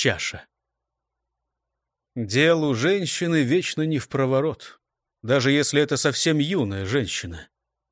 чаша. Делу женщины вечно не в проворот, даже если это совсем юная женщина.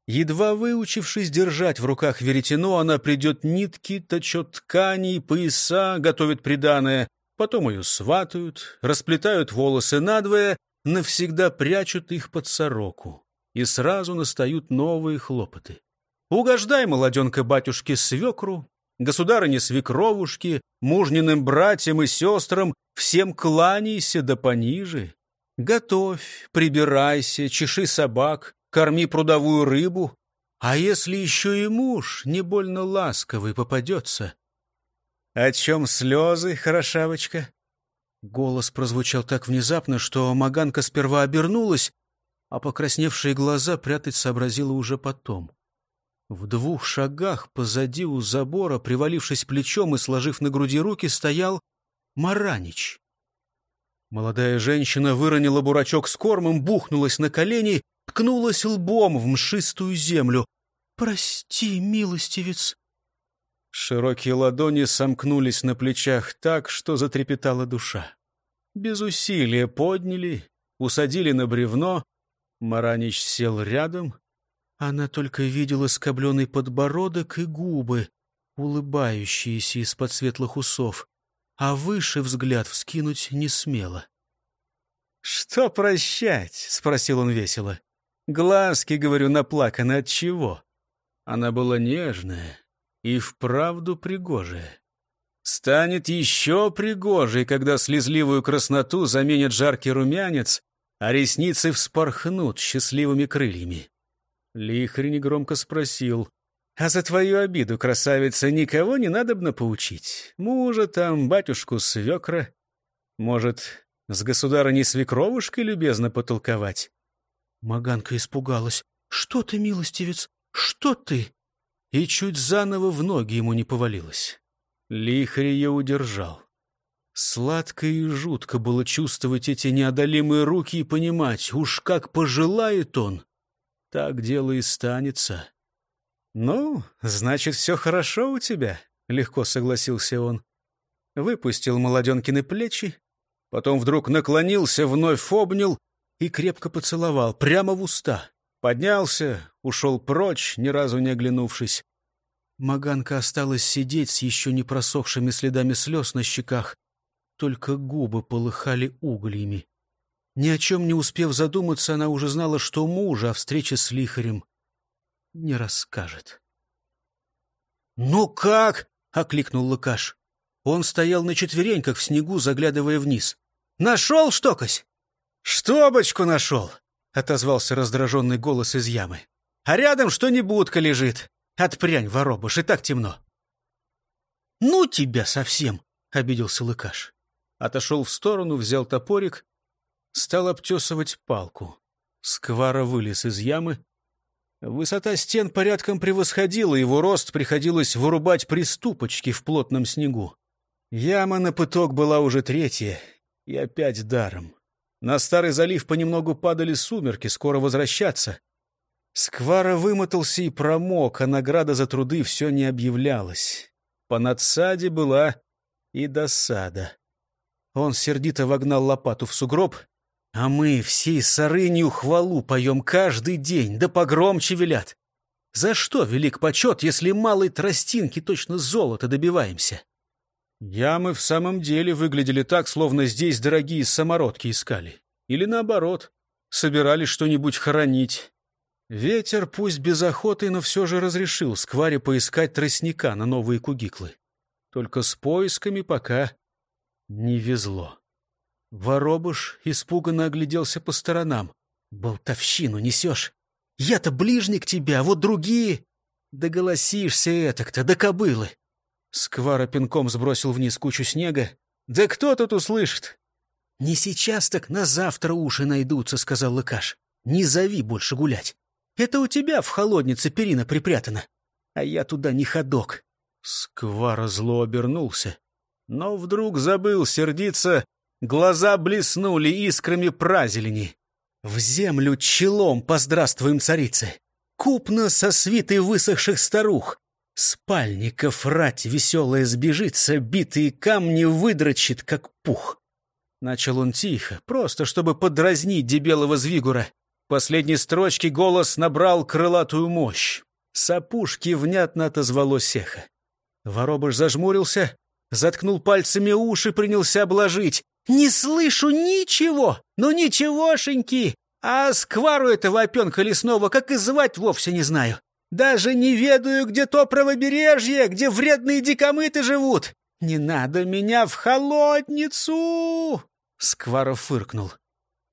Едва выучившись держать в руках веретено, она придет нитки, точет ткани, пояса, готовит приданое, потом ее сватают, расплетают волосы надвое, навсегда прячут их под сороку, и сразу настают новые хлопоты. Угождай, молоденка батюшке, свекру, государыне свекровушке, мужниным братьям и сестрам, всем кланяйся да пониже. Готовь, прибирайся, чеши собак, корми прудовую рыбу. А если еще и муж не больно ласковый попадется? О чем слезы, хорошавочка? Голос прозвучал так внезапно, что Маганка сперва обернулась, а покрасневшие глаза прятать сообразила уже потом. В двух шагах позади у забора, привалившись плечом и сложив на груди руки, стоял Маранич. Молодая женщина выронила бурачок с кормом, бухнулась на колени ткнулась лбом в мшистую землю. «Прости, милостивец!» Широкие ладони сомкнулись на плечах так, что затрепетала душа. Без усилия подняли, усадили на бревно. Маранич сел рядом. Она только видела скобленный подбородок и губы, улыбающиеся из-под светлых усов, а выше взгляд вскинуть не смела. «Что прощать?» — спросил он весело. Глазки, говорю, наплаканы от чего? Она была нежная и вправду пригожая. Станет еще пригожей, когда слезливую красноту заменит жаркий румянец, а ресницы вспорхнут счастливыми крыльями. Лихарь негромко спросил, «А за твою обиду, красавица, никого не надобно поучить? Мужа там, батюшку свекра? Может, с государыней свекровушкой любезно потолковать?» Маганка испугалась. «Что ты, милостивец? Что ты?» И чуть заново в ноги ему не повалилась. Лихарь ее удержал. Сладко и жутко было чувствовать эти неодолимые руки и понимать, уж как пожелает он, так дело и станется. «Ну, значит, все хорошо у тебя», — легко согласился он. Выпустил молоденкины плечи, потом вдруг наклонился, вновь обнял и крепко поцеловал, прямо в уста. Поднялся, ушел прочь, ни разу не оглянувшись. Маганка осталась сидеть с еще не просохшими следами слез на щеках. Только губы полыхали угольями. Ни о чем не успев задуматься, она уже знала, что мужа о встрече с лихарем не расскажет. «Ну как?» — окликнул Лукаш. Он стоял на четвереньках в снегу, заглядывая вниз. «Нашел штокось?» «Штобочку нашел!» — отозвался раздраженный голос из ямы. «А рядом что-нибудь лежит. Отпрянь, воробуш, и так темно». «Ну тебя совсем!» — обиделся Лыкаш. Отошел в сторону, взял топорик, стал обтесывать палку. Сквара вылез из ямы. Высота стен порядком превосходила, его рост приходилось вырубать приступочки в плотном снегу. Яма на пыток была уже третья, и опять даром. На старый залив понемногу падали сумерки, скоро возвращаться. Сквара вымотался и промок, а награда за труды все не объявлялась. По надсаде была и досада. Он сердито вогнал лопату в сугроб, а мы всей сарынью хвалу поем каждый день, да погромче велят. За что велик почет, если малой тростинки точно золото добиваемся? Ямы в самом деле выглядели так, словно здесь дорогие самородки искали. Или наоборот, собирались что-нибудь хоронить. Ветер, пусть без охоты, но все же разрешил скваре поискать тростника на новые кугиклы. Только с поисками пока не везло. Воробуш испуганно огляделся по сторонам. «Болтовщину несешь! Я-то ближний к тебе, а вот другие...» «Доголосишься этак-то, до кобылы!» Сквара пинком сбросил вниз кучу снега. «Да кто тут услышит?» «Не сейчас, так на завтра уши найдутся», — сказал Лыкаш. «Не зови больше гулять. Это у тебя в холоднице перина припрятана, а я туда не ходок». Сквара зло обернулся, но вдруг забыл сердиться, глаза блеснули искрами празелени. «В землю челом поздравствуем, царицы! Купно со свитой высохших старух! Спальников рать веселая сбежится, битые камни выдрочит, как пух. Начал он тихо, просто чтобы подразнить дебелого звигура. Последней строчке голос набрал крылатую мощь. С опушки внятно отозвалось эхо. Воробыш зажмурился, заткнул пальцами уши, принялся обложить. «Не слышу ничего! Ну ничегошеньки! А сквару этого опенка лесного как и звать вовсе не знаю. Даже не ведаю, где то правобережье, где вредные дикомыты живут. Не надо меня в холодницу!» Скваров фыркнул.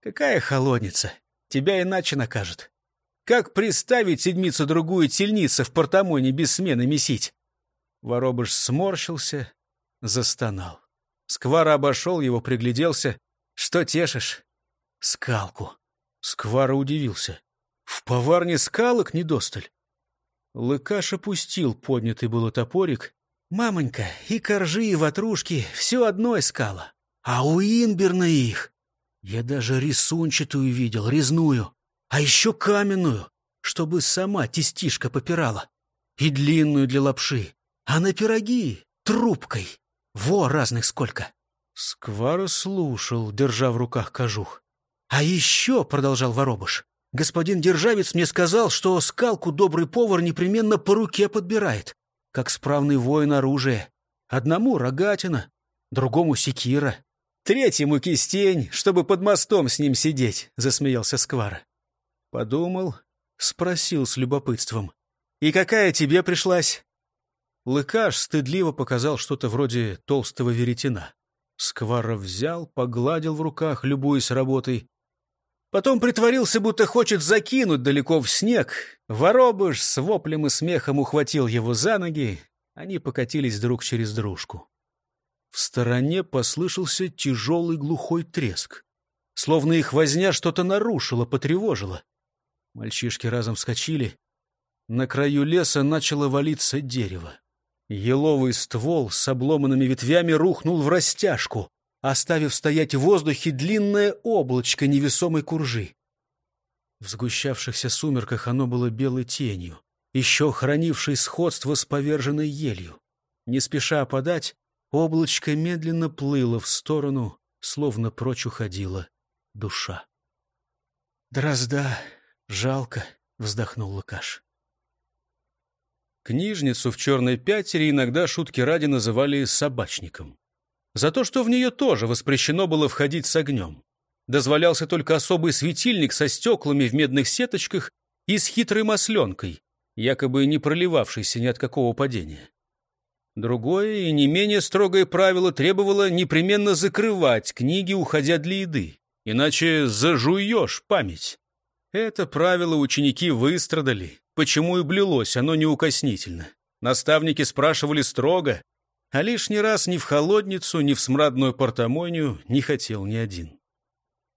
«Какая холодница? Тебя иначе накажут. Как приставить седмицу-другую тельница в портамоне без смены месить?» Воробыш сморщился, застонал. Сквара обошел его, пригляделся. «Что тешишь?» «Скалку». Сквара удивился. «В поварне скалок недосталь». Лыкаш опустил поднятый было топорик. «Мамонька, и коржи, и ватрушки — все одно искала. А у Инберна их! Я даже рисунчатую видел, резную, а еще каменную, чтобы сама тестишка попирала. И длинную для лапши, а на пироги трубкой. Во, разных сколько!» Сквара слушал, держа в руках кожух. «А еще, — продолжал Воробыш, — господин Державец мне сказал, что скалку добрый повар непременно по руке подбирает, как справный воин оружия. Одному рогатина, другому секира, третьему кистень, чтобы под мостом с ним сидеть», — засмеялся Сквара. Подумал, спросил с любопытством. «И какая тебе пришлась?» Лыкаш стыдливо показал что-то вроде толстого веретена. Скваров взял, погладил в руках, любуясь работой. Потом притворился, будто хочет закинуть далеко в снег. Воробыш с воплем и смехом ухватил его за ноги. Они покатились друг через дружку. В стороне послышался тяжелый глухой треск. Словно их возня что-то нарушила, потревожила. Мальчишки разом вскочили. На краю леса начало валиться дерево. Еловый ствол с обломанными ветвями рухнул в растяжку, оставив стоять в воздухе длинное облачко невесомой куржи. В сгущавшихся сумерках оно было белой тенью, еще хранившей сходство с поверженной елью. Не спеша опадать, облачко медленно плыло в сторону, словно прочь уходила душа. «Дрозда, жалко», — вздохнул Лукаш. Книжницу в черной пятере иногда шутки ради называли собачником. За то, что в нее тоже воспрещено было входить с огнем. Дозволялся только особый светильник со стеклами в медных сеточках и с хитрой масленкой, якобы не проливавшейся ни от какого падения. Другое и не менее строгое правило требовало непременно закрывать книги, уходя для еды, иначе зажуешь память. Это правило ученики выстрадали, почему и блюлось оно неукоснительно. Наставники спрашивали строго, а лишний раз ни в холодницу, ни в смрадную портомонию не хотел ни один.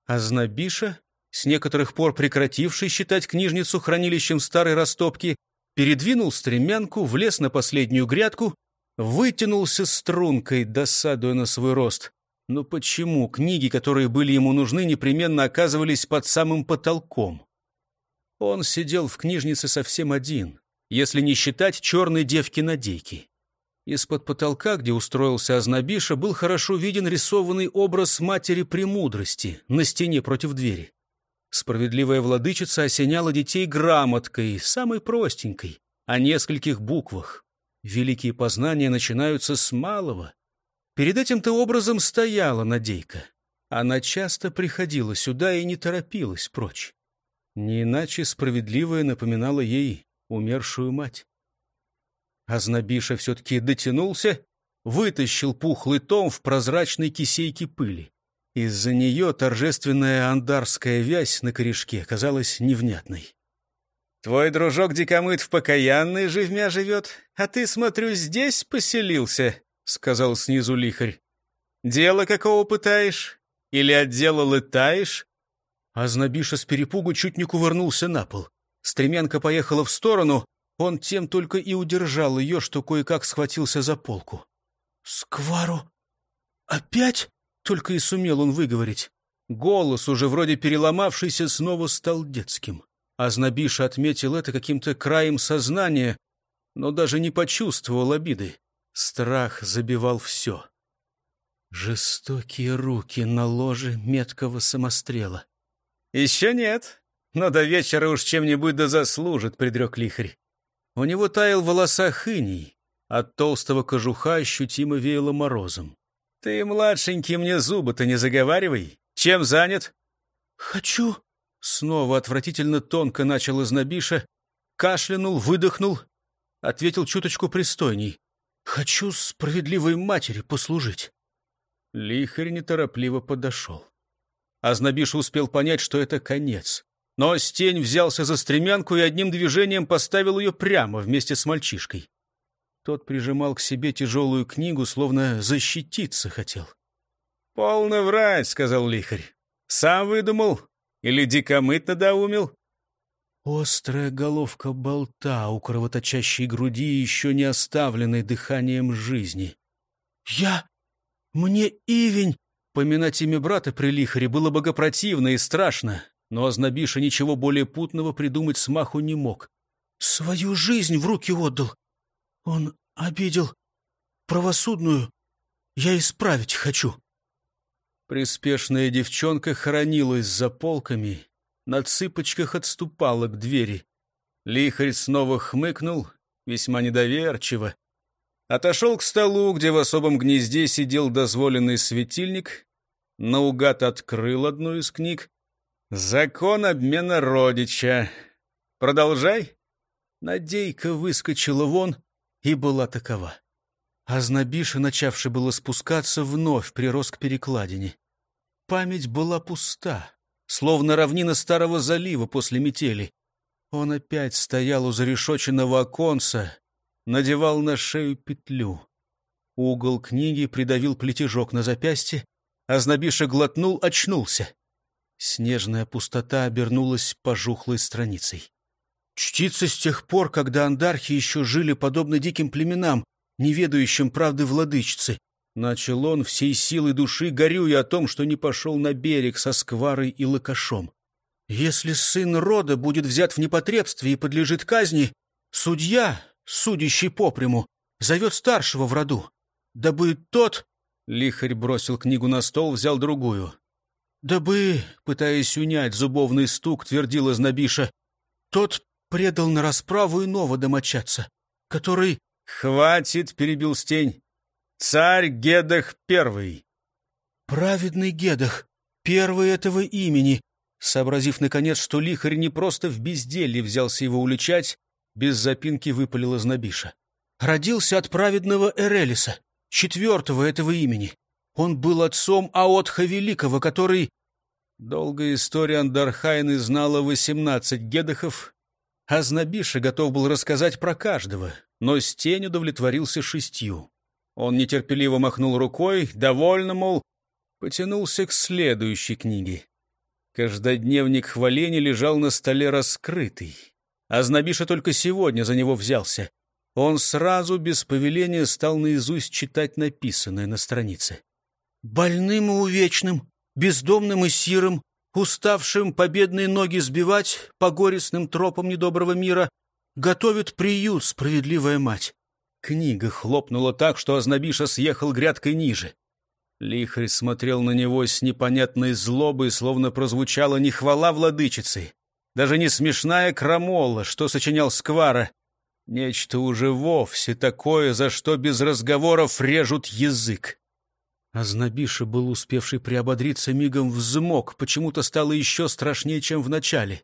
А Знобиша, с некоторых пор прекративший считать книжницу хранилищем старой растопки, передвинул стремянку, влез на последнюю грядку, вытянулся стрункой, досадуя на свой рост. Но почему книги, которые были ему нужны, непременно оказывались под самым потолком? Он сидел в книжнице совсем один, если не считать черной девки-надейки. Из-под потолка, где устроился Азнабиша, был хорошо виден рисованный образ матери премудрости на стене против двери. Справедливая владычица осеняла детей грамоткой, самой простенькой, о нескольких буквах. Великие познания начинаются с малого. Перед этим-то образом стояла Надейка. Она часто приходила сюда и не торопилась прочь. Не иначе справедливая напоминала ей умершую мать. Азнабиша все-таки дотянулся, вытащил пухлый том в прозрачной кисейке пыли. Из-за нее торжественная андарская вязь на корешке казалась невнятной. «Твой дружок Дикомыт в покаянной живмя живет, а ты, смотрю, здесь поселился», — сказал снизу лихарь. «Дело какого пытаешь? Или от дела летаешь?» А Знобиша с перепугу чуть не кувырнулся на пол. Стремянка поехала в сторону, он тем только и удержал ее, что кое-как схватился за полку. «Сквару? Опять?» — только и сумел он выговорить. Голос, уже вроде переломавшийся, снова стал детским. А Знобиша отметил это каким-то краем сознания, но даже не почувствовал обиды. Страх забивал все. Жестокие руки на ложе меткого самострела. «Еще нет, но до вечера уж чем-нибудь да заслужит», — предрек лихарь. У него таял в волосах от толстого кожуха ощутимо веяло морозом. «Ты, младшенький, мне зубы-то не заговаривай. Чем занят?» «Хочу...» Снова отвратительно тонко начал изнобиша, кашлянул, выдохнул, ответил чуточку пристойней. «Хочу справедливой матери послужить». Лихарь неторопливо подошел. Азнабиша успел понять, что это конец. Но Стень взялся за стремянку и одним движением поставил ее прямо вместе с мальчишкой. Тот прижимал к себе тяжелую книгу, словно защититься хотел. — Полно врать, — сказал лихарь. — Сам выдумал? Или дикомыт надоумил? Острая головка болта у кровоточащей груди, еще не оставленной дыханием жизни. — Я... мне Ивень... Поминать имя брата при лихаре было богопротивно и страшно, но Азнабиша ничего более путного придумать смаху не мог. «Свою жизнь в руки отдал. Он обидел правосудную. Я исправить хочу». Приспешная девчонка хоронилась за полками, на цыпочках отступала к двери. Лихарь снова хмыкнул, весьма недоверчиво. Отошел к столу, где в особом гнезде сидел дозволенный светильник, наугад открыл одну из книг. «Закон обмена родича. Продолжай». Надейка выскочила вон и была такова. А Знобиша, начавший было спускаться, вновь прирос к перекладине. Память была пуста, словно равнина старого залива после метели. Он опять стоял у зарешоченного оконца, надевал на шею петлю. Угол книги придавил плетежок на запястье, а Знобиша глотнул, очнулся. Снежная пустота обернулась пожухлой страницей. Чтится с тех пор, когда андархи еще жили подобно диким племенам, не ведающим правды владычицы. Начал он всей силой души, горюя о том, что не пошел на берег со скварой и лакашом. Если сын рода будет взят в непотребстве и подлежит казни, судья, судящий попряму, зовет старшего в роду. Дабы тот... Лихарь бросил книгу на стол, взял другую. «Дабы, пытаясь унять зубовный стук, твердила Знобиша, тот предал на расправу иного домочадца, который...» «Хватит!» — перебил Стень. «Царь Гедах Первый!» «Праведный Гедах, первый этого имени!» Сообразив, наконец, что лихарь не просто в безделье взялся его уличать, без запинки выпалила Знобиша. «Родился от праведного Эрелиса, четвертого этого имени. Он был отцом Аотха Великого, который...» Долгая история Андархайны знала восемнадцать гедахов, а Знобиша готов был рассказать про каждого, но Стень удовлетворился шестью. Он нетерпеливо махнул рукой, довольно, мол, потянулся к следующей книге. Каждодневник хваления лежал на столе раскрытый, а Знобиша только сегодня за него взялся. Он сразу, без повеления, стал наизусть читать написанное на странице. «Больным и увечным, бездомным и сирым, уставшим победные ноги сбивать по горестным тропам недоброго мира, готовит приют справедливая мать. Книга хлопнула так, что Азнабиша съехал грядкой ниже. Лихарь смотрел на него с непонятной злобой, словно прозвучала не хвала владычицы, даже не смешная крамола, что сочинял Сквара. Нечто уже вовсе такое, за что без разговоров режут язык. Азнабиша был успевший приободриться мигом взмок, почему-то стало еще страшнее, чем в начале.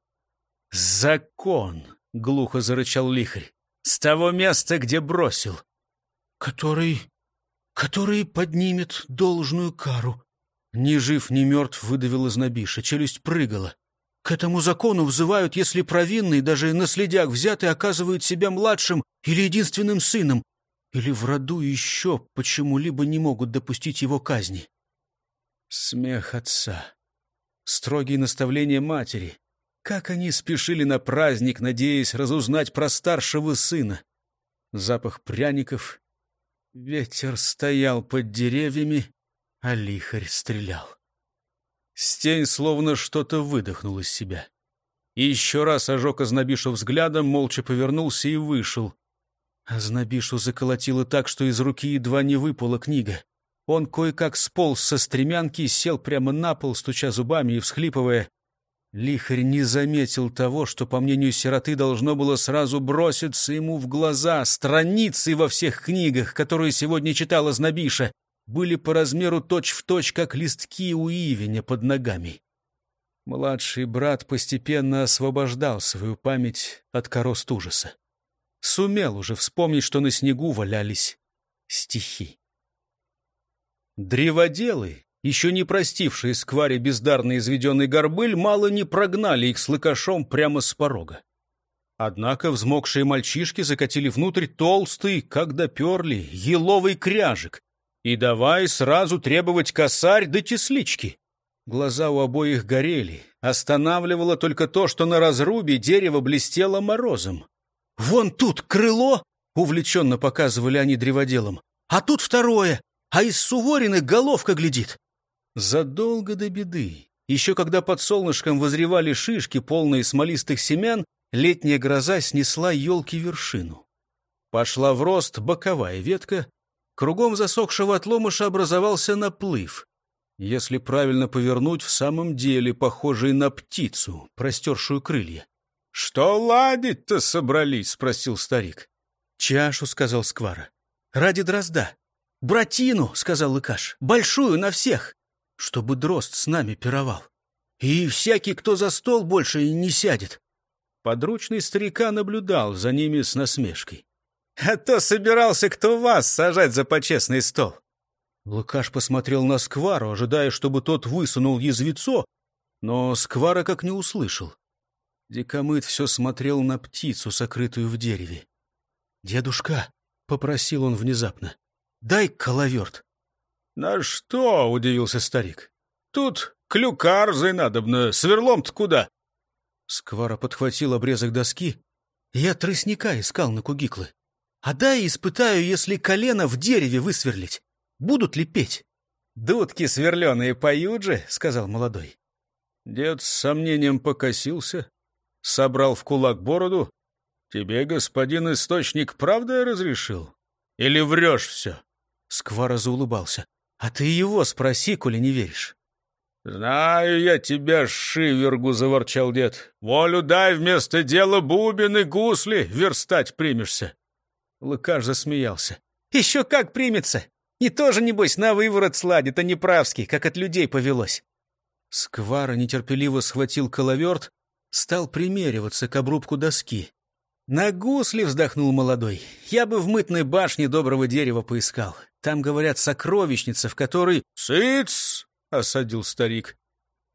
«Закон!» — глухо зарычал лихарь с того места, где бросил. Который... который поднимет должную кару. Ни жив, ни мертв выдавил из набиша, челюсть прыгала. К этому закону взывают, если провинный, даже наследяк взятый, оказывает себя младшим или единственным сыном, или в роду еще почему-либо не могут допустить его казни. Смех отца, строгие наставления матери, как они спешили на праздник, надеясь разузнать про старшего сына. Запах пряников. Ветер стоял под деревьями, а лихарь стрелял. Стень словно что-то выдохнул из себя. И еще раз ожег Ознобишу взглядом, молча повернулся и вышел. Азнабишу заколотило так, что из руки едва не выпала книга. Он кое-как сполз со стремянки сел прямо на пол, стуча зубами и всхлипывая. Лихарь не заметил того, что, по мнению сироты, должно было сразу броситься ему в глаза. Страницы во всех книгах, которые сегодня читала Знобиша, были по размеру точь-в-точь, точь, как листки у ивеня под ногами. Младший брат постепенно освобождал свою память от корост ужаса. Сумел уже вспомнить, что на снегу валялись стихи. Древоделы, еще не простившие скваре бездарно изведенный горбыль, мало не прогнали их с лыкашом прямо с порога. Однако взмокшие мальчишки закатили внутрь толстый, как доперли, еловый кряжик, и давай сразу требовать косарь да теслички. Глаза у обоих горели. Останавливало только то, что на разрубе дерево блестело морозом. «Вон тут крыло!» — увлеченно показывали они древоделом. «А тут второе! А из Сувориных головка глядит!» Задолго до беды, еще когда под солнышком возревали шишки, полные смолистых семян, летняя гроза снесла елки вершину. Пошла в рост боковая ветка, кругом засохшего отломыша образовался наплыв если правильно повернуть, в самом деле похожий на птицу, простершую крылья. — Что ладить-то собрались? — спросил старик. — Чашу, — сказал Сквара. — Ради дрозда. — Братину, — сказал Лыкаш, — большую на всех, чтобы дрозд с нами пировал. И всякий, кто за стол, больше не сядет. Подручный старика наблюдал за ними с насмешкой. — А то собирался кто вас сажать за почестный стол. Лукаш посмотрел на Сквару, ожидая, чтобы тот высунул язвецо, но Сквара как не услышал. Дикомыт все смотрел на птицу, сокрытую в дереве. «Дедушка», — попросил он внезапно, — «дай коловерт». «На что?» — удивился старик. «Тут клюкарзой надобно, сверлом-то куда?» Сквара подхватил обрезок доски. «Я тростника искал на кугиклы. А дай испытаю, если колено в дереве высверлить. Будут ли петь? «Дудки сверленые поют же», — сказал молодой. Дед с сомнением покосился, собрал в кулак бороду. «Тебе, господин источник, правда разрешил? Или врешь все?» Сквара заулыбался. «А ты его спроси, коли не веришь». «Знаю я тебя, шивергу!» — заворчал дед. «Волю дай вместо дела бубен гусли верстать примешься!» Лыкаш засмеялся. «Еще как примется! И тоже, небось, на выворот сладит, а не правский, как от людей повелось. Сквара нетерпеливо схватил коловерт, стал примериваться к обрубку доски. «На гусли!» — вздохнул молодой. «Я бы в мытной башне доброго дерева поискал. Там, говорят, сокровищница, в которой...» «Сыц!» — осадил старик.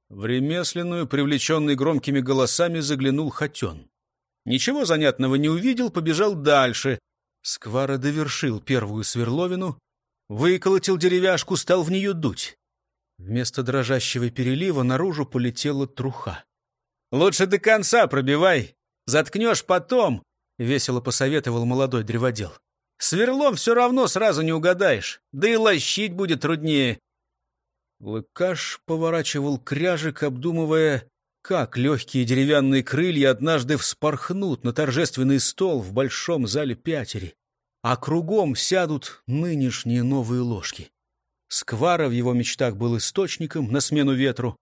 В ремесленную, привлеченный громкими голосами, заглянул Хотен. Ничего занятного не увидел, побежал дальше. Сквара довершил первую сверловину, Выколотил деревяшку, стал в нее дуть. Вместо дрожащего перелива наружу полетела труха. «Лучше до конца пробивай, заткнешь потом», — весело посоветовал молодой древодел. «Сверлом все равно сразу не угадаешь, да и лощить будет труднее». Лыкаш поворачивал кряжик, обдумывая, как легкие деревянные крылья однажды вспорхнут на торжественный стол в большом зале пятери а кругом сядут нынешние новые ложки. Сквара в его мечтах был источником на смену ветру.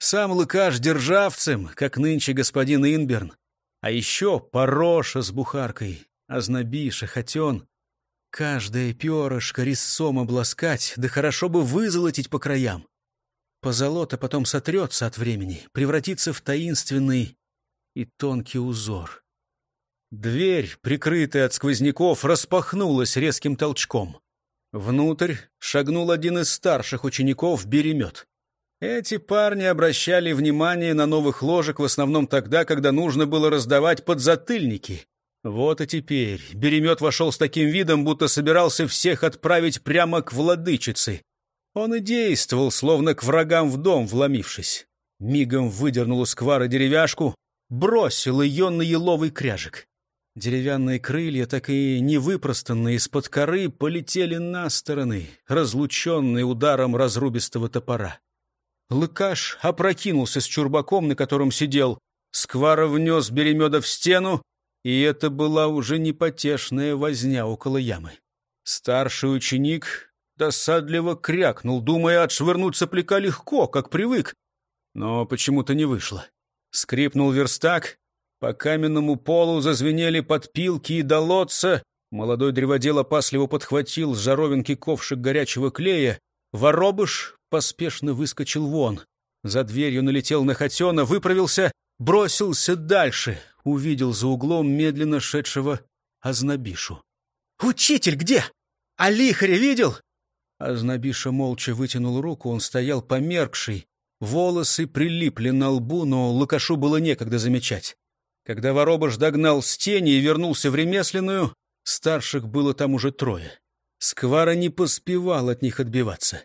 Сам Лыкаш державцем, как нынче господин Инберн. А еще Пороша с бухаркой, Ознобиша, Хотен. Каждое перышко резцом обласкать, да хорошо бы вызолотить по краям. Позолота потом сотрется от времени, превратится в таинственный и тонкий узор. Дверь, прикрытая от сквозняков, распахнулась резким толчком. Внутрь шагнул один из старших учеников Беремет. Эти парни обращали внимание на новых ложек в основном тогда, когда нужно было раздавать подзатыльники. Вот и теперь Беремет вошел с таким видом, будто собирался всех отправить прямо к владычице. Он и действовал, словно к врагам в дом вломившись. Мигом выдернул у сквара деревяшку, бросил ее на еловый кряжик. Деревянные крылья, так и не выпростанные из-под коры, полетели на стороны, разлученные ударом разрубистого топора. Лыкаш опрокинулся с чурбаком, на котором сидел. Сквара внес Беремеда в стену, И это была уже непотешная возня около ямы. Старший ученик досадливо крякнул, думая отшвырнуть сопляка легко, как привык. Но почему-то не вышло. Скрипнул верстак, по каменному полу зазвенели подпилки и долотца. Молодой древодел опасливо подхватил с жаровинки ковшик горячего клея. Воробыш поспешно выскочил вон. За дверью налетел на Хотена, выправился, бросился дальше. Увидел за углом медленно шедшего Азнабишу. «Учитель где? А лихаря видел?» Азнабиша молча вытянул руку, он стоял померкший. Волосы прилипли на лбу, но Лукашу было некогда замечать. Когда воробыш догнал с и вернулся в ремесленную, старших было там уже трое. Сквара не поспевал от них отбиваться.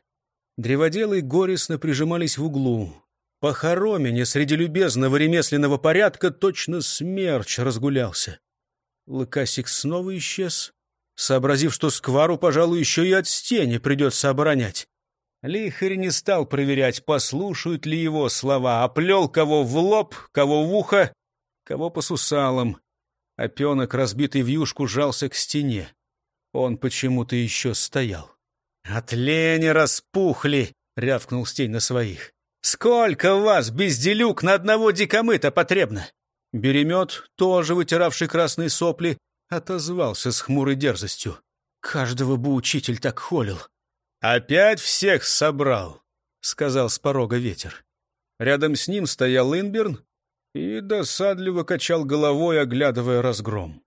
Древоделы горестно прижимались в углу. По хоромине среди любезного ремесленного порядка точно смерч разгулялся. Лыкасик снова исчез, сообразив, что сквару, пожалуй, еще и от стени придется оборонять. Лихарь не стал проверять, послушают ли его слова, а плел кого в лоб, кого в ухо, кого по сусалам. Опенок, разбитый в юшку, жался к стене. Он почему-то еще стоял. «От лени распухли!» — рявкнул Стень на своих. «Сколько вас, безделюк, на одного дикомыта потребно?» Беремет, тоже вытиравший красные сопли, отозвался с хмурой дерзостью. «Каждого бы учитель так холил». «Опять всех собрал», — сказал с порога ветер. Рядом с ним стоял Инберн и досадливо качал головой, оглядывая разгром.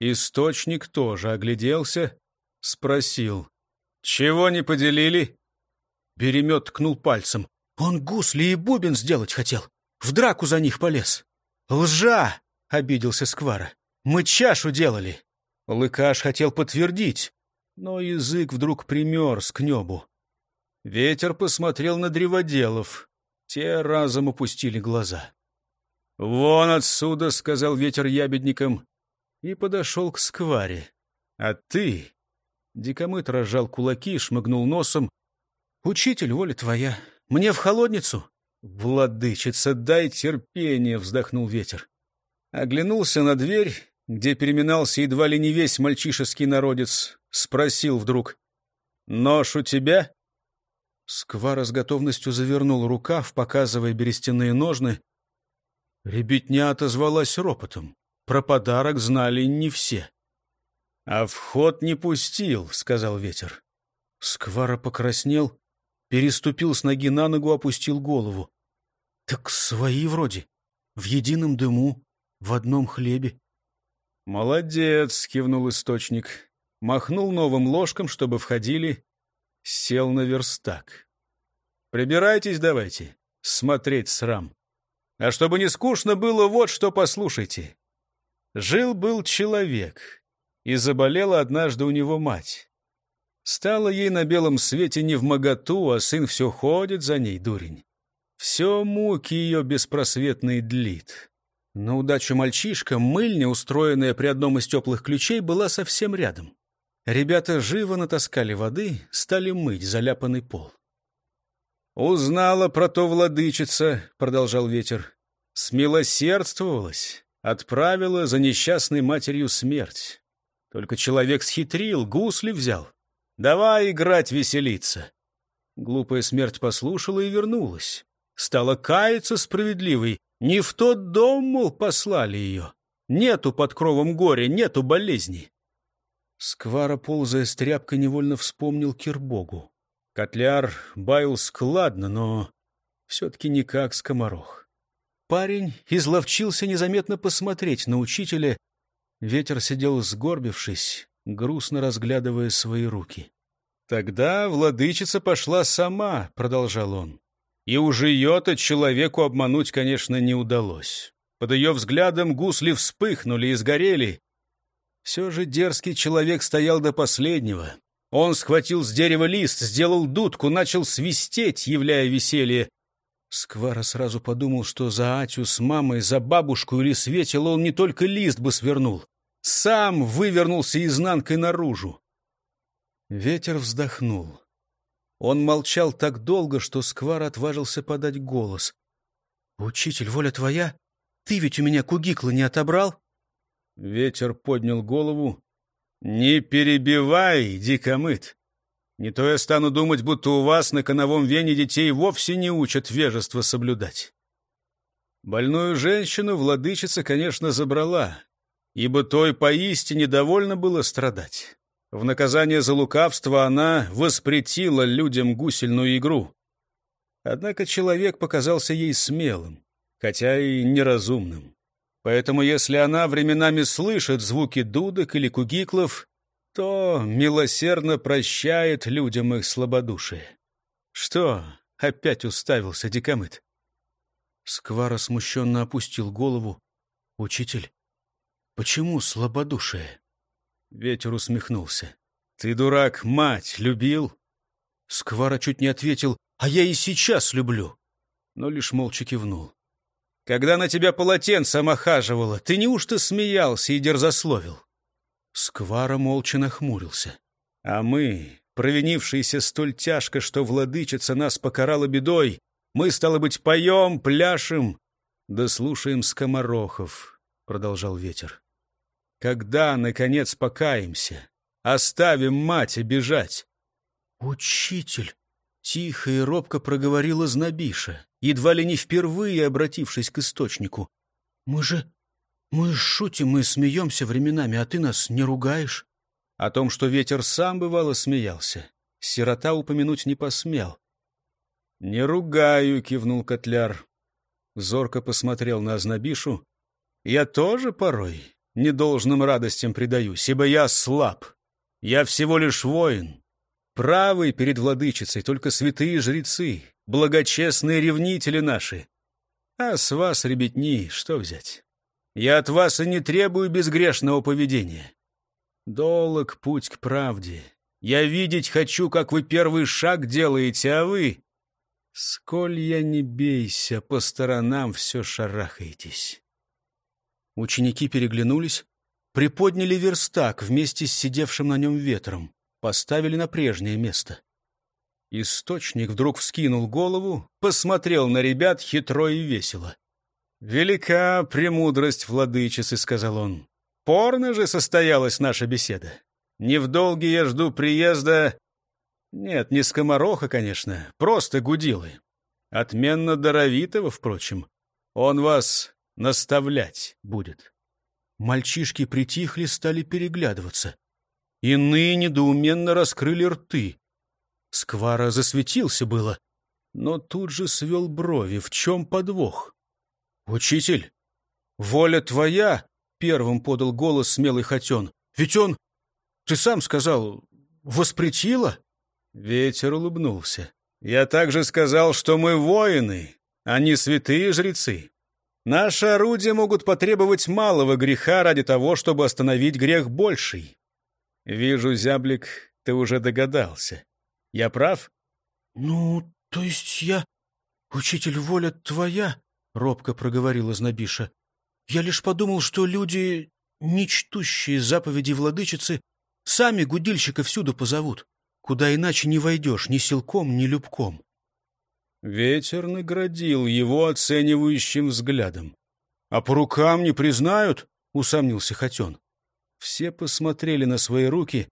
Источник тоже огляделся, спросил. «Чего не поделили?» Беремет ткнул пальцем. «Он гусли и бубен сделать хотел. В драку за них полез». «Лжа!» — обиделся Сквара. Мы чашу делали. Лыкаш хотел подтвердить, но язык вдруг примерз к небу. Ветер посмотрел на древоделов. Те разом опустили глаза. «Вон отсюда!» — сказал ветер ябедникам и подошел к скваре. «А ты...» — дикомыт разжал кулаки, шмыгнул носом. «Учитель, воля твоя, мне в холодницу?» «Владычица, дай терпение!» — вздохнул ветер. Оглянулся на дверь где переминался едва ли не весь мальчишеский народец, спросил вдруг. «Нож у тебя?» Сквара с готовностью завернул рукав, показывая берестяные ножны. Ребятня отозвалась ропотом. Про подарок знали не все. «А вход не пустил», — сказал ветер. Сквара покраснел, переступил с ноги на ногу, опустил голову. «Так свои вроде, в едином дыму, в одном хлебе». «Молодец!» — кивнул источник. Махнул новым ложком, чтобы входили. Сел на верстак. «Прибирайтесь давайте, смотреть срам. А чтобы не скучно было, вот что послушайте. Жил-был человек, и заболела однажды у него мать. Стало ей на белом свете не в моготу, а сын все ходит за ней, дурень. Все муки ее беспросветные длит. На удачу мальчишка, мыльня, устроенная при одном из теплых ключей, была совсем рядом. Ребята живо натаскали воды, стали мыть заляпанный пол. «Узнала про то владычица», — продолжал ветер. «Смилосердствовалась, отправила за несчастной матерью смерть. Только человек схитрил, гусли взял. Давай играть веселиться». Глупая смерть послушала и вернулась. Стала каяться справедливой, не в тот дом, мол, послали ее. Нету под кровом горя, нету болезни. Сквара, ползая с тряпкой, невольно вспомнил Кирбогу. Котляр баил складно, но все-таки не как скоморох. Парень изловчился незаметно посмотреть на учителя. Ветер сидел сгорбившись, грустно разглядывая свои руки. «Тогда владычица пошла сама», — продолжал он. И уже ее-то человеку обмануть, конечно, не удалось. Под ее взглядом гусли вспыхнули и сгорели. Все же дерзкий человек стоял до последнего. Он схватил с дерева лист, сделал дудку, начал свистеть, являя веселье. Сквара сразу подумал, что за Атю с мамой, за бабушку или светил он не только лист бы свернул, сам вывернулся изнанкой наружу. Ветер вздохнул. Он молчал так долго, что Сквар отважился подать голос. «Учитель, воля твоя? Ты ведь у меня кугикла не отобрал?» Ветер поднял голову. «Не перебивай, дикомыт! Не то я стану думать, будто у вас на коновом вене детей вовсе не учат вежество соблюдать». Больную женщину владычица, конечно, забрала, ибо той поистине довольно было страдать. В наказание за лукавство она воспретила людям гусельную игру. Однако человек показался ей смелым, хотя и неразумным. Поэтому если она временами слышит звуки дудок или кугиклов, то милосердно прощает людям их слабодушие. Что, опять уставился дикомыт? Сквара смущенно опустил голову. «Учитель, почему слабодушие?» Ветер усмехнулся. «Ты, дурак, мать любил?» Сквара чуть не ответил, «А я и сейчас люблю!» Но лишь молча кивнул. Когда на тебя полотенце омахаживало, ты неужто смеялся и дерзословил?» Сквара молча нахмурился. «А мы, провинившиеся столь тяжко, что владычица нас покарала бедой, мы, стало быть, поем, пляшем, да слушаем скоморохов», — продолжал ветер. «Когда, наконец, покаемся, оставим мать обижать?» «Учитель!» — тихо и робко проговорила Знобиша едва ли не впервые обратившись к источнику. «Мы же... мы шутим и смеемся временами, а ты нас не ругаешь?» О том, что ветер сам, бывало, смеялся, сирота упомянуть не посмел. «Не ругаю», — кивнул Котляр. Зорко посмотрел на Ознобишу. «Я тоже порой недолжным радостям предаюсь, ибо я слаб. Я всего лишь воин, правый перед владычицей, только святые жрецы, благочестные ревнители наши. А с вас, ребятни, что взять? Я от вас и не требую безгрешного поведения. Долог путь к правде. Я видеть хочу, как вы первый шаг делаете, а вы... Сколь я не бейся, по сторонам все шарахаетесь. Ученики переглянулись, приподняли верстак вместе с сидевшим на нем ветром, поставили на прежнее место. Источник вдруг вскинул голову, посмотрел на ребят хитро и весело. «Велика премудрость владычицы», — сказал он. «Порно же состоялась наша беседа. Не в долге я жду приезда... Нет, не скомороха, конечно, просто гудилы. Отменно даровитого, впрочем. Он вас наставлять будет». Мальчишки притихли, стали переглядываться. Иные недоуменно раскрыли рты. Сквара засветился было, но тут же свел брови. В чем подвох? «Учитель, воля твоя!» — первым подал голос смелый Хотен. «Ведь он, ты сам сказал, воспретила?» Ветер улыбнулся. «Я также сказал, что мы воины, а не святые жрецы. Наши орудия могут потребовать малого греха ради того, чтобы остановить грех больший. Вижу, зяблик, ты уже догадался. Я прав? — Ну, то есть я... Учитель, воля твоя, — робко проговорила Знобиша. Я лишь подумал, что люди, нечтущие заповеди владычицы, сами гудильщика всюду позовут, куда иначе не войдешь ни силком, ни любком. Ветер наградил его оценивающим взглядом. — А по рукам не признают? — усомнился Хотен. Все посмотрели на свои руки.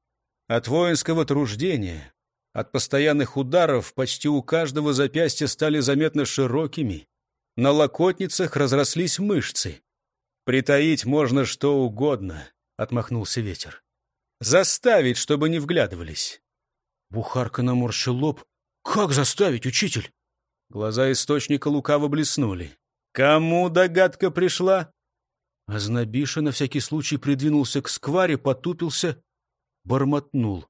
От воинского труждения, от постоянных ударов почти у каждого запястья стали заметно широкими. На локотницах разрослись мышцы. «Притаить можно что угодно», — отмахнулся ветер. «Заставить, чтобы не вглядывались». Бухарка наморщил лоб. «Как заставить, учитель?» Глаза источника лукаво блеснули. «Кому догадка пришла?» Азнабиша на всякий случай придвинулся к скваре, потупился, бормотнул.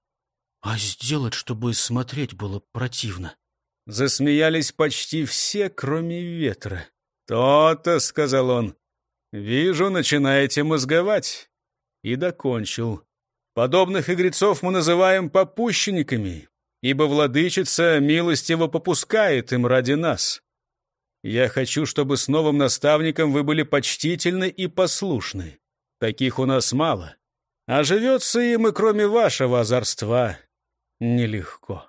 А сделать, чтобы смотреть было противно. Засмеялись почти все, кроме ветра. «То-то», — сказал он, — «вижу, начинаете мозговать». И докончил. «Подобных игрецов мы называем попущенниками, ибо владычица милостиво попускает им ради нас. Я хочу, чтобы с новым наставником вы были почтительны и послушны. Таких у нас мало. А живется им и кроме вашего озорства нелегко.